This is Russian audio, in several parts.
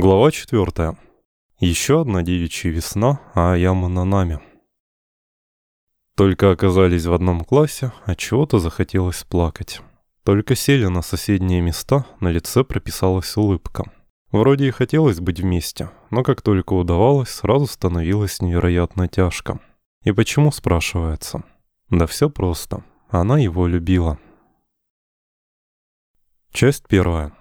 Глава 4. Еще одна девичья весна, а яма на нами. Только оказались в одном классе, а чего-то захотелось плакать. Только сели на соседние места, на лице прописалась улыбка. Вроде и хотелось быть вместе, но как только удавалось, сразу становилось невероятно тяжко. И почему, спрашивается? Да все просто. Она его любила. Часть первая.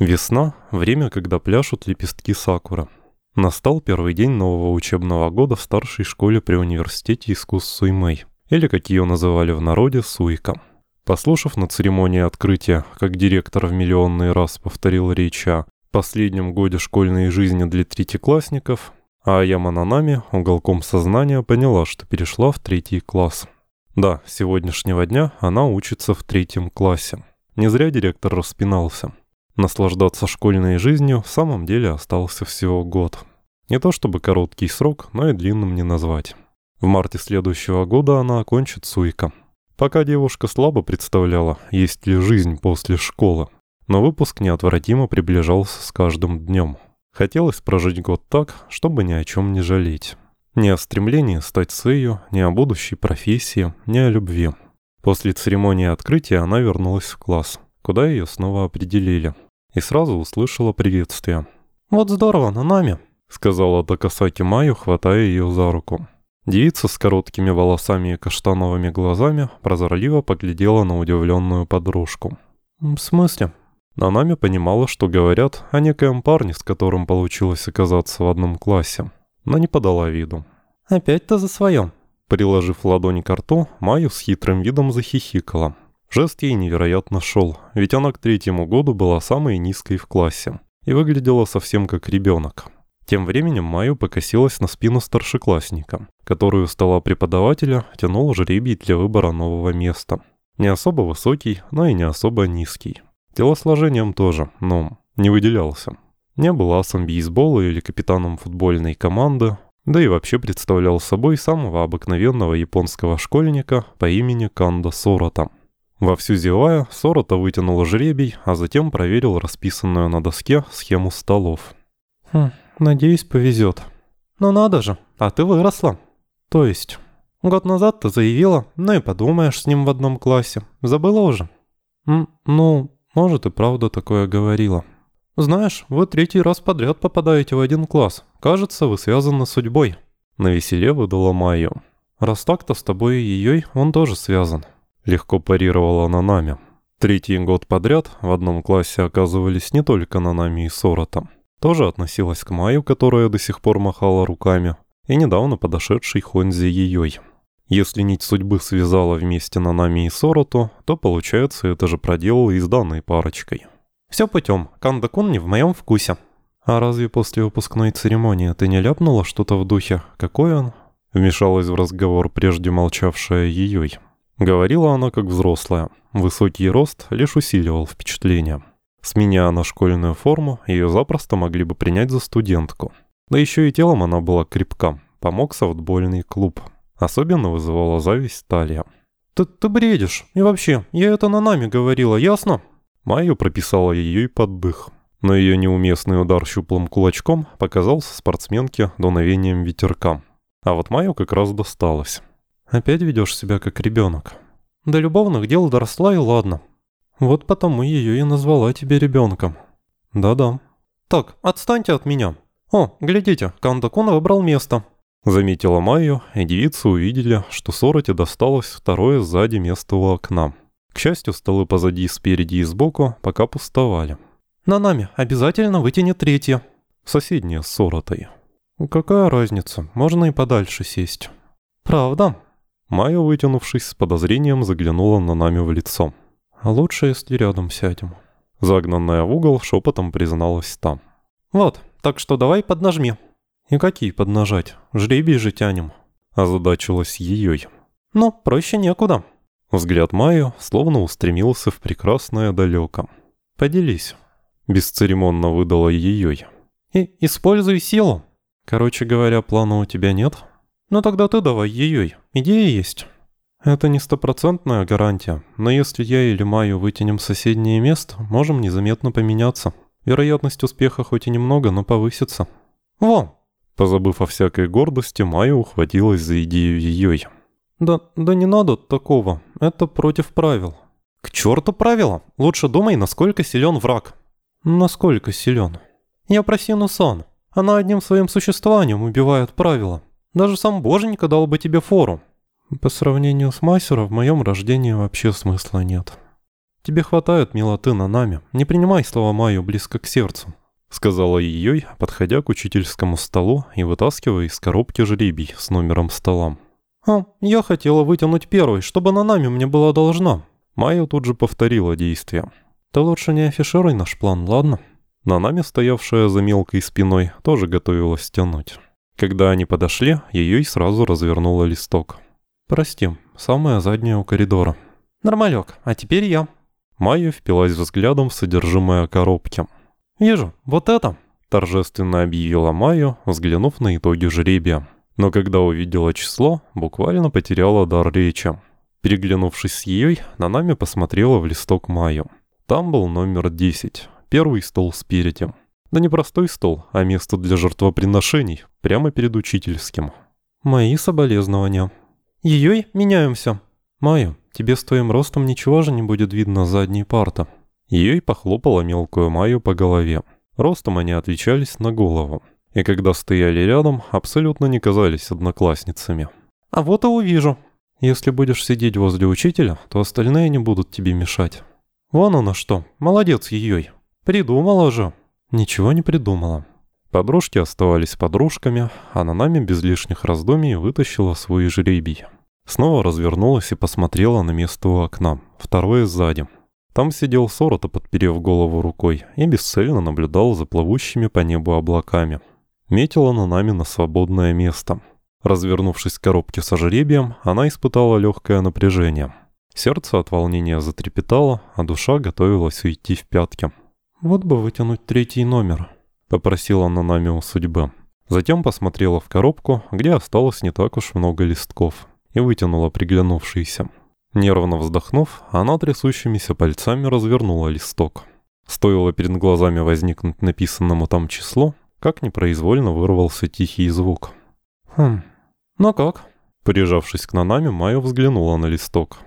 Весна – время, когда пляшут лепестки сакура. Настал первый день нового учебного года в старшей школе при университете искусств Суймэй, или как ее называли в народе Суйка. Послушав на церемонии открытия, как директор в миллионный раз повторил речь о последнем годе школьной жизни для третьеклассников, а Аяма Нанами уголком сознания поняла, что перешла в третий класс. Да, с сегодняшнего дня она учится в третьем классе. Не зря директор распинался. Наслаждаться школьной жизнью в самом деле остался всего год. Не то чтобы короткий срок, но и длинным не назвать. В марте следующего года она окончит Суика. Пока девушка слабо представляла, есть ли жизнь после школы. Но выпуск неотвратимо приближался с каждым днем. Хотелось прожить год так, чтобы ни о чем не жалеть. Ни о стремлении стать сею, ни о будущей профессии, ни о любви. После церемонии открытия она вернулась в класс, куда ее снова определили и сразу услышала приветствие. «Вот здорово, на нами», — сказала Такасаки Маю, хватая ее за руку. Девица с короткими волосами и каштановыми глазами прозорливо поглядела на удивленную подружку. «В смысле?» Нанами понимала, что говорят о некоем парне, с которым получилось оказаться в одном классе, но не подала виду. «Опять-то за свое». Приложив ладонь к рту, Маю с хитрым видом захихикала. Жест ей невероятно шел, ведь она к третьему году была самой низкой в классе и выглядела совсем как ребенок. Тем временем Майю покосилась на спину старшеклассника, которую стола преподавателя тянул жребий для выбора нового места. Не особо высокий, но и не особо низкий. Телосложением тоже, но не выделялся. Не был асом бейсбола или капитаном футбольной команды, да и вообще представлял собой самого обыкновенного японского школьника по имени Канда Сорота. Вовсю зевая, Сорота вытянула жребий, а затем проверил расписанную на доске схему столов. «Хм, надеюсь, повезет». «Ну надо же, а ты выросла». «То есть?» «Год назад ты заявила, ну и подумаешь с ним в одном классе. Забыла уже?» М «Ну, может и правда такое говорила». «Знаешь, вы третий раз подряд попадаете в один класс. Кажется, вы связаны судьбой». На веселе выдала Майю. «Раз так-то с тобой и ее он тоже связан». Легко парировала Нанами. Третий год подряд в одном классе оказывались не только Нанами и Сорота. Тоже относилась к Маю, которая до сих пор махала руками, и недавно подошедшей Хонзи Йой. Если нить судьбы связала вместе Нанами и Сороту, то, получается, это же проделала и с данной парочкой. «Все путем, Канда-кун не в моем вкусе». «А разве после выпускной церемонии ты не ляпнула что-то в духе? Какой он?» Вмешалась в разговор прежде молчавшая Йой. Говорила она как взрослая. Высокий рост лишь усиливал впечатление. Сменяя на школьную форму, ее запросто могли бы принять за студентку. Да еще и телом она была крепка. Помог софтбольный клуб. Особенно вызывала зависть талия. «Ты, ты бредишь. И вообще, я это на нами говорила, ясно?» Майю прописала ее и поддых. Но ее неуместный удар щуплым кулачком показался спортсменке дуновением ветерка. А вот Майю как раз досталось. Опять ведешь себя как ребенок. До любовных дел доросла и ладно. Вот потому ее и назвала тебе ребенком. Да-да. Так, отстаньте от меня. О, глядите, Кандакун выбрал место. Заметила Майю, и девицы увидели, что Сороте досталось второе сзади место у окна. К счастью, столы позади, спереди и сбоку пока пустовали. «На нами обязательно вытяни третье». Соседняя с Соротой. «Какая разница, можно и подальше сесть». «Правда?» Майя, вытянувшись с подозрением, заглянула на нами в лицо. «Лучше, если рядом сядем». Загнанная в угол шепотом призналась там. «Вот, так что давай поднажми». «И какие поднажать? Жребий же тянем». Озадачилась ее. «Ну, проще некуда». Взгляд Майю словно устремился в прекрасное далеко. «Поделись». Бесцеремонно выдала ее. «И используй силу». «Короче говоря, плана у тебя нет?» «Ну тогда ты давай ее. Идея есть». «Это не стопроцентная гарантия, но если я или Майю вытянем соседнее место, можем незаметно поменяться». Вероятность успеха хоть и немного, но повысится. Во! Позабыв о всякой гордости, Майя ухватилась за идею ее. Да, да не надо такого. Это против правил. К черту правила. Лучше думай, насколько силен враг. Насколько силен? Я про Сину-сан. Она одним своим существованием убивает правила. Даже сам боженька дал бы тебе фору. По сравнению с Масером в моем рождении вообще смысла нет. Тебе хватает милоты на нами. Не принимай слова Майю близко к сердцу. Сказала Йой, подходя к учительскому столу и вытаскивая из коробки жребий с номером стола. «А, я хотела вытянуть первый, чтобы на нами мне было должна». Майя тут же повторила действие. «Ты лучше не афишируй наш план, ладно?» На нами стоявшая за мелкой спиной тоже готовилась тянуть. Когда они подошли, ее и сразу развернула листок. «Прости, самая задняя у коридора». «Нормалек, а теперь я». Майя впилась взглядом в содержимое коробки. «Вижу, вот это!» – торжественно объявила Майя, взглянув на итоги жребия. Но когда увидела число, буквально потеряла дар речи. Переглянувшись с ей, на нами посмотрела в листок Майю. Там был номер 10, первый стол спереди. Да не простой стол, а место для жертвоприношений, прямо перед учительским. Мои соболезнования. Ее меняемся. Майя, тебе с твоим ростом ничего же не будет видно с задней парты. Ее похлопала мелкую Майю по голове. Ростом они отличались на голову. И когда стояли рядом, абсолютно не казались одноклассницами. А вот и увижу. Если будешь сидеть возле учителя, то остальные не будут тебе мешать. Вон она что, молодец ее. Придумала же. Ничего не придумала. Подружки оставались подружками, а на нами без лишних раздумий вытащила свой жребий. Снова развернулась и посмотрела на место у окна, второе сзади. Там сидел Сорота, подперев голову рукой, и бесцельно наблюдал за плывущими по небу облаками. Метила на нами на свободное место. Развернувшись к коробке со жребием, она испытала легкое напряжение. Сердце от волнения затрепетало, а душа готовилась уйти в пятки. «Вот бы вытянуть третий номер», — попросила она нами у судьбы. Затем посмотрела в коробку, где осталось не так уж много листков, и вытянула приглянувшийся. Нервно вздохнув, она трясущимися пальцами развернула листок. Стоило перед глазами возникнуть написанному там число, как непроизвольно вырвался тихий звук. «Хм, ну как?» Прижавшись к Нанаме, Майя взглянула на листок.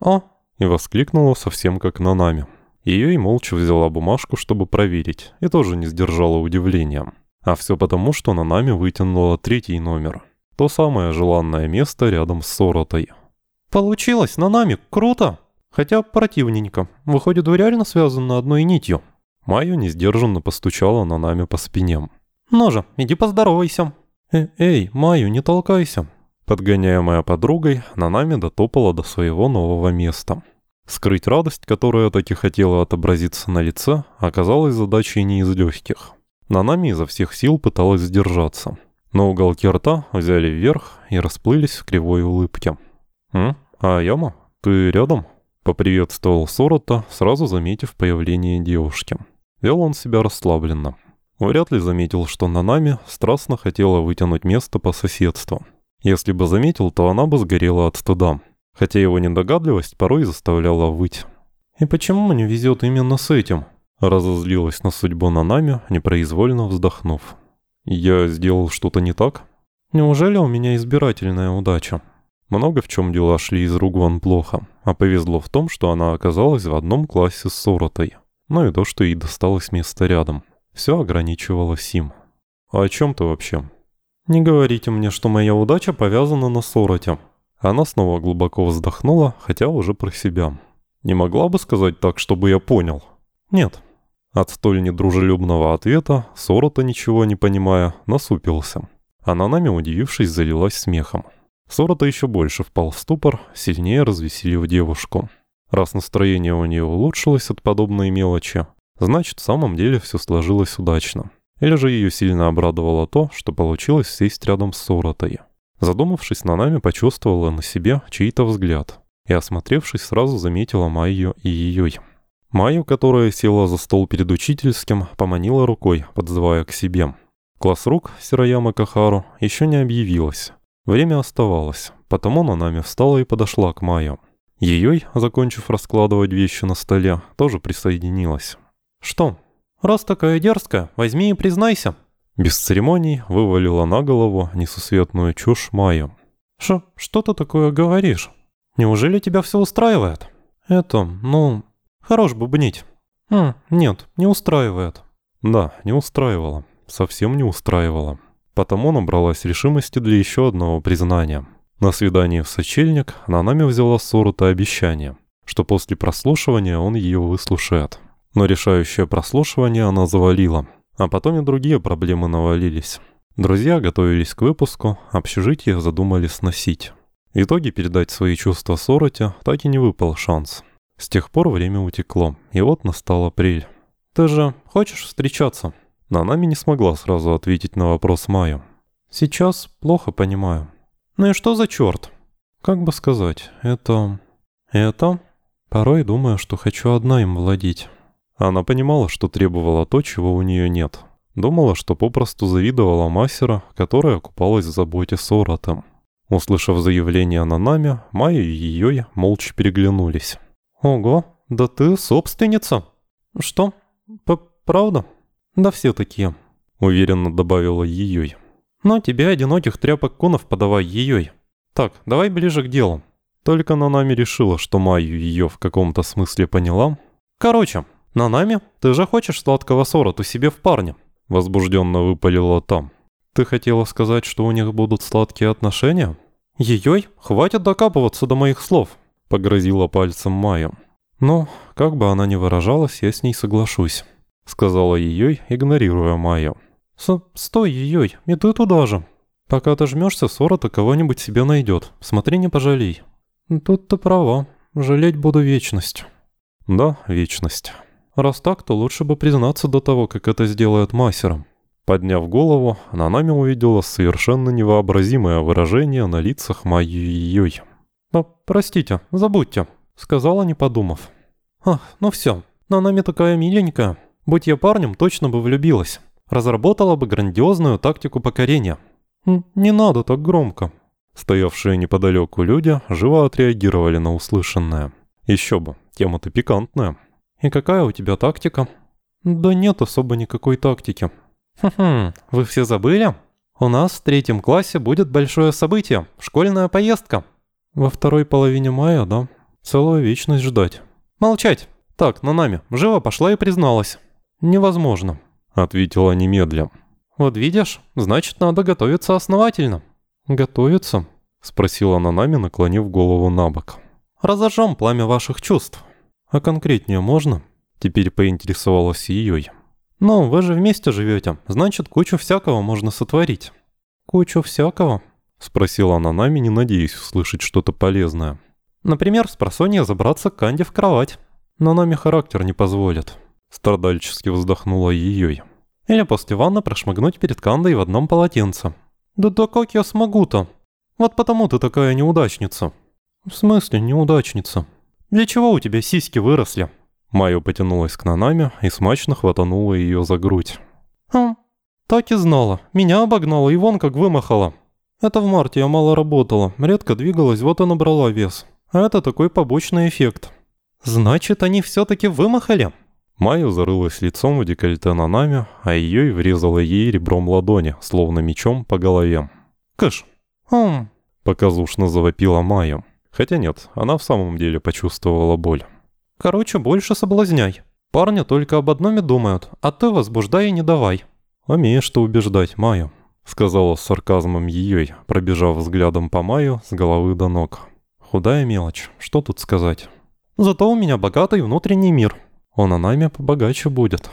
«О!» и воскликнула совсем как Нанаме. Ее и молча взяла бумажку, чтобы проверить, и тоже не сдержала удивления. А все потому, что на нами вытянула третий номер. То самое желанное место рядом с Соротой. «Получилось, на нами, круто! Хотя противненько. Выходит, вы реально связаны одной нитью». Майя несдержанно постучала на нами по спине. «Ну же, иди поздоровайся». Э «Эй, Майю, не толкайся». Подгоняемая подругой, на нами дотопала до своего нового места. Скрыть радость, которая так и хотела отобразиться на лице, оказалась задачей не из легких. Нанами изо всех сил пыталась сдержаться. Но уголки рта взяли вверх и расплылись в кривой улыбке. «М? А Яма, ты рядом?» Поприветствовал Сорота, сразу заметив появление девушки. Вел он себя расслабленно. Вряд ли заметил, что Нанами страстно хотела вытянуть место по соседству. Если бы заметил, то она бы сгорела от стыда хотя его недогадливость порой заставляла выть. «И почему мне везет именно с этим?» Разозлилась на судьбу Нанами, непроизвольно вздохнув. «Я сделал что-то не так?» «Неужели у меня избирательная удача?» Много в чем дела шли из рук вон плохо, а повезло в том, что она оказалась в одном классе с Соротой. Ну и то, что ей досталось место рядом. Все ограничивало Сим. «А о чем ты вообще?» «Не говорите мне, что моя удача повязана на Сороте», она снова глубоко вздохнула, хотя уже про себя. «Не могла бы сказать так, чтобы я понял?» «Нет». От столь недружелюбного ответа Сорота, ничего не понимая, насупился. Она нами, удивившись, залилась смехом. Сорота еще больше впал в ступор, сильнее развеселив девушку. Раз настроение у нее улучшилось от подобной мелочи, значит, в самом деле все сложилось удачно. Или же ее сильно обрадовало то, что получилось сесть рядом с Соротой. Задумавшись на нами, почувствовала на себе чей-то взгляд и, осмотревшись, сразу заметила Майю и ее. Майю, которая села за стол перед учительским, поманила рукой, подзывая к себе. Класс рук Сирояма Кахару еще не объявилась. Время оставалось, потому на нами встала и подошла к Майю. Ее, закончив раскладывать вещи на столе, тоже присоединилась. «Что? Раз такая дерзкая, возьми и признайся». Без церемоний вывалила на голову несусветную чушь Майю. «Ш что ты такое говоришь? Неужели тебя все устраивает?» «Это, ну, хорош бубнить». «Хм, нет, не устраивает». Да, не устраивало. Совсем не устраивало. Потому набралась решимости для еще одного признания. На свидании в сочельник Нанами взяла с Сорута обещание, что после прослушивания он ее выслушает. Но решающее прослушивание она завалила, а потом и другие проблемы навалились. Друзья готовились к выпуску, общежитие задумали сносить. В итоге передать свои чувства Сороте так и не выпал шанс. С тех пор время утекло, и вот настал апрель. «Ты же хочешь встречаться?» Нанами не смогла сразу ответить на вопрос Майю. «Сейчас плохо понимаю». «Ну и что за черт?» «Как бы сказать, это...» «Это...» Порой думаю, что хочу одна им владеть. Она понимала, что требовала то, чего у нее нет. Думала, что попросту завидовала мастера, которая купалась в заботе с Оратом. Услышав заявление на нами, Майя и ее молча переглянулись. «Ого, да ты собственница!» «Что? П правда?» «Да все такие», — уверенно добавила ее. «Но тебе одиноких тряпок кунов подавай ее. Так, давай ближе к делу». Только Нанами решила, что Майю ее в каком-то смысле поняла. «Короче, Нанами, ты же хочешь сладкого сороту себе в парне?» Возбужденно выпалила там. «Ты хотела сказать, что у них будут сладкие отношения?» «Ей-ой, хватит докапываться до моих слов», — погрозила пальцем Майя. «Ну, как бы она ни выражалась, я с ней соглашусь», — сказала Ей, игнорируя Майю. С «Стой, Ей, и ты туда же. Пока ты жмешься, Сорота кого-нибудь себе найдет. Смотри, не пожалей». «Тут ты права. Жалеть буду вечность». «Да, вечность». Раз так, то лучше бы признаться до того, как это сделает массером. Подняв голову, Нанами увидела совершенно невообразимое выражение на лицах Йой. «Ну, простите, забудьте», — сказала, не подумав. «Ах, ну все, Нанами такая миленькая. Будь я парнем, точно бы влюбилась. Разработала бы грандиозную тактику покорения». «Не надо так громко». Стоявшие неподалеку люди живо отреагировали на услышанное. Еще бы, тема-то пикантная. «И какая у тебя тактика?» «Да нет особо никакой тактики». «Хм-хм, вы все забыли? У нас в третьем классе будет большое событие, школьная поездка». «Во второй половине мая, да? Целую вечность ждать». «Молчать! Так, на нами, живо пошла и призналась». «Невозможно», — ответила немедля. «Вот видишь, значит, надо готовиться основательно». «Готовиться?» — спросила Нанами, наклонив голову на бок. «Разожжем пламя ваших чувств». «А конкретнее можно?» Теперь поинтересовалась Йой. «Ну, вы же вместе живете, значит, кучу всякого можно сотворить». «Кучу всякого?» Спросила она нами, не надеясь услышать что-то полезное. «Например, с просонья забраться к Канде в кровать. Но нами характер не позволит». Страдальчески вздохнула Йой. «Или после ванны прошмыгнуть перед Кандой в одном полотенце». «Да да как я смогу-то? Вот потому ты такая неудачница». «В смысле неудачница?» Для чего у тебя сиськи выросли?» Майо потянулась к Нанаме и смачно хватанула ее за грудь. «Хм, так и знала. Меня обогнала и вон как вымахала. Это в марте я мало работала, редко двигалась, вот и набрала вес. А это такой побочный эффект». «Значит, они все-таки вымахали?» Майя зарылась лицом в декольте Нанаме, а ее и врезала ей ребром ладони, словно мечом по голове. «Кыш!» «Хм...» — показушно завопила Майя. Хотя нет, она в самом деле почувствовала боль. «Короче, больше соблазняй. Парни только об одном и думают, а ты возбуждай и не давай». «Умеешь ты убеждать, Майю», — сказала с сарказмом ее, пробежав взглядом по Майю с головы до ног. «Худая мелочь, что тут сказать?» «Зато у меня богатый внутренний мир. Он о нами побогаче будет».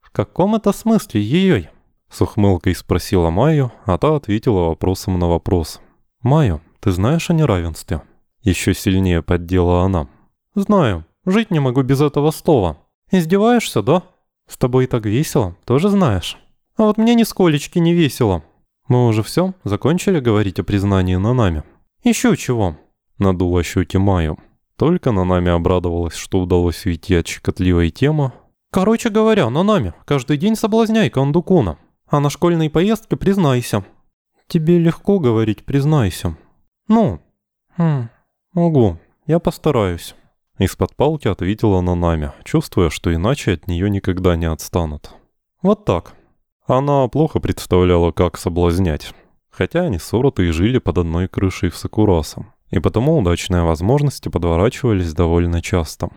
«В каком это смысле, ее?» С ухмылкой спросила Майю, а та ответила вопросом на вопрос. «Майю, ты знаешь о неравенстве?» Еще сильнее поддела она. «Знаю. Жить не могу без этого слова. Издеваешься, да? С тобой так весело, тоже знаешь. А вот мне нисколечки не весело. Мы уже все закончили говорить о признании на нами. Еще чего?» Надула щеки Майю. Только на нами обрадовалась, что удалось уйти от щекотливой темы. «Короче говоря, на нами каждый день соблазняй Кандукуна. А на школьной поездке признайся». «Тебе легко говорить «признайся». «Ну?» «Хм, «Могу, я постараюсь». Из-под палки ответила Нанами, чувствуя, что иначе от нее никогда не отстанут. Вот так. Она плохо представляла, как соблазнять. Хотя они с Оротой жили под одной крышей в Сакурасом. И потому удачные возможности подворачивались довольно часто.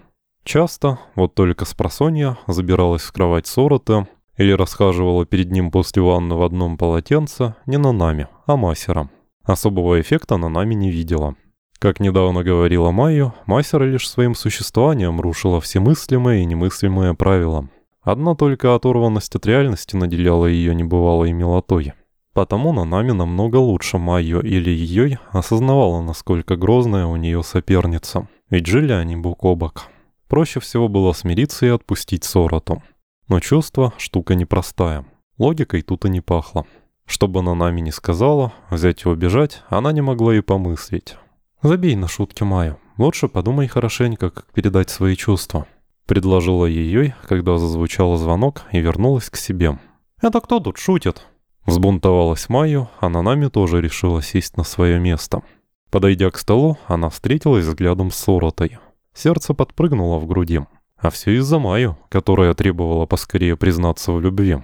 Часто, вот только с просонья, забиралась в кровать Сороты или расхаживала перед ним после ванны в одном полотенце не на нами, а масером. Особого эффекта на нами не видела. Как недавно говорила Майю, мастер лишь своим существованием рушила все мыслимые и немыслимые правила. Одна только оторванность от реальности наделяла ее небывалой милотой. Потому Нанами намного лучше Майю или ее осознавала, насколько грозная у нее соперница. Ведь жили они бок о бок. Проще всего было смириться и отпустить Сороту. Но чувство – штука непростая. Логикой тут и не пахло. Что бы Нанами не сказала, взять и убежать она не могла и помыслить. «Забей на шутки Майю. Лучше подумай хорошенько, как передать свои чувства», — предложила ее, когда зазвучал звонок и вернулась к себе. «Это кто тут шутит?» Взбунтовалась Майю, а Нанами тоже решила сесть на свое место. Подойдя к столу, она встретилась взглядом с Соротой. Сердце подпрыгнуло в груди. А все из-за Майю, которая требовала поскорее признаться в любви.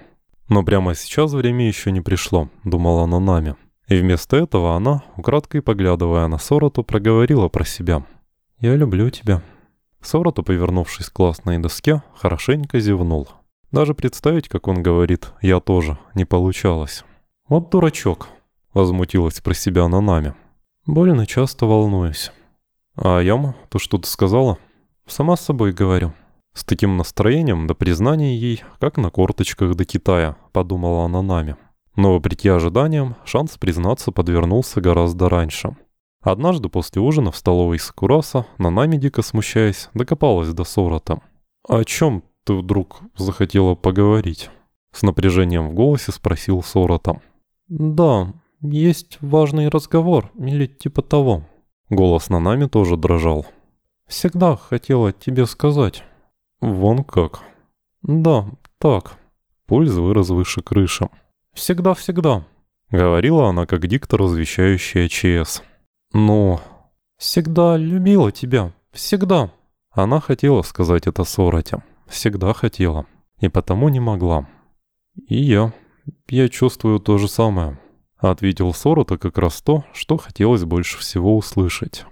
Но прямо сейчас время еще не пришло, думала Нанами. И вместо этого она, украдкой поглядывая на Сороту, проговорила про себя. «Я люблю тебя». Сороту, повернувшись к классной доске, хорошенько зевнул. Даже представить, как он говорит «я тоже» не получалось. «Вот дурачок», — возмутилась про себя Нанами. «Больно часто волнуюсь». «А Яма, то что ты сказала?» «Сама с собой говорю». С таким настроением до признания ей, как на корточках до Китая, подумала Нанами. Но, вопреки ожиданиям, шанс признаться подвернулся гораздо раньше. Однажды после ужина в столовой Сакураса, Нанами, дико смущаясь, докопалась до Сорота. «О чем ты вдруг захотела поговорить?» С напряжением в голосе спросил Сорота. «Да, есть важный разговор, или типа того». Голос Нанами тоже дрожал. «Всегда хотела тебе сказать». «Вон как». «Да, так». Пульс вырос выше крыши. «Всегда-всегда», — говорила она как диктор, возвещающий ЧС. «Ну, всегда любила тебя, всегда». Она хотела сказать это Сороте, всегда хотела, и потому не могла. «И я, я чувствую то же самое», — ответил Сорота как раз то, что хотелось больше всего услышать.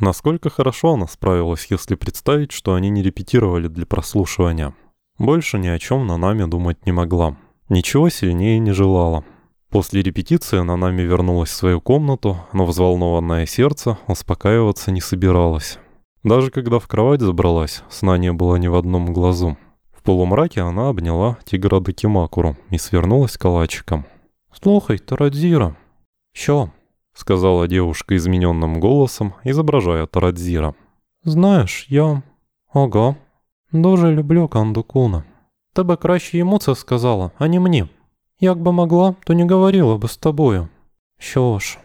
Насколько хорошо она справилась, если представить, что они не репетировали для прослушивания. Больше ни о чем на нами думать не могла. Ничего сильнее не желала. После репетиции она нами вернулась в свою комнату, но взволнованное сердце успокаиваться не собиралось. Даже когда в кровать забралась, сна не было ни в одном глазу. В полумраке она обняла тигра Дакимакуру и свернулась калачиком. «Слухай, Тарадзира!» «Чё?» — сказала девушка измененным голосом, изображая Тарадзира. «Знаешь, я...» «Ага. Дуже люблю Кандукуна». Ти би краще йому це сказала, а не. Як би могла, то не говорила бы с тобою. Що ж.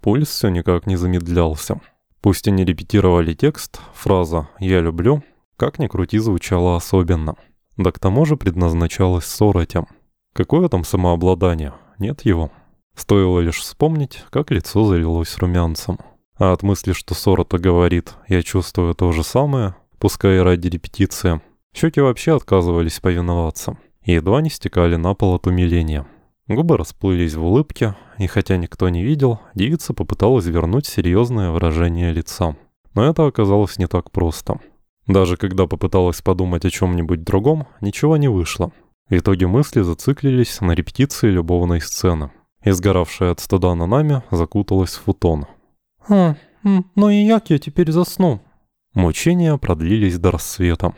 Пульс все никак не замедлялся. Пусть они репетировали текст, фраза «я люблю», как ни крути, звучала особенно. Да к тому же предназначалась Соротям. Какое там самообладание? Нет его. Стоило лишь вспомнить, как лицо залилось румянцем. А от мысли, что Сорота говорит «я чувствую то же самое», пускай и ради репетиции – Щеки вообще отказывались повиноваться и едва не стекали на пол от умиления. Губы расплылись в улыбке, и хотя никто не видел, девица попыталась вернуть серьезное выражение лица. Но это оказалось не так просто. Даже когда попыталась подумать о чем-нибудь другом, ничего не вышло. В итоге мысли зациклились на репетиции любовной сцены. Изгоравшая от стыда на нами закуталась в футон. «Хм, ну и як я теперь засну?» Мучения продлились до рассвета.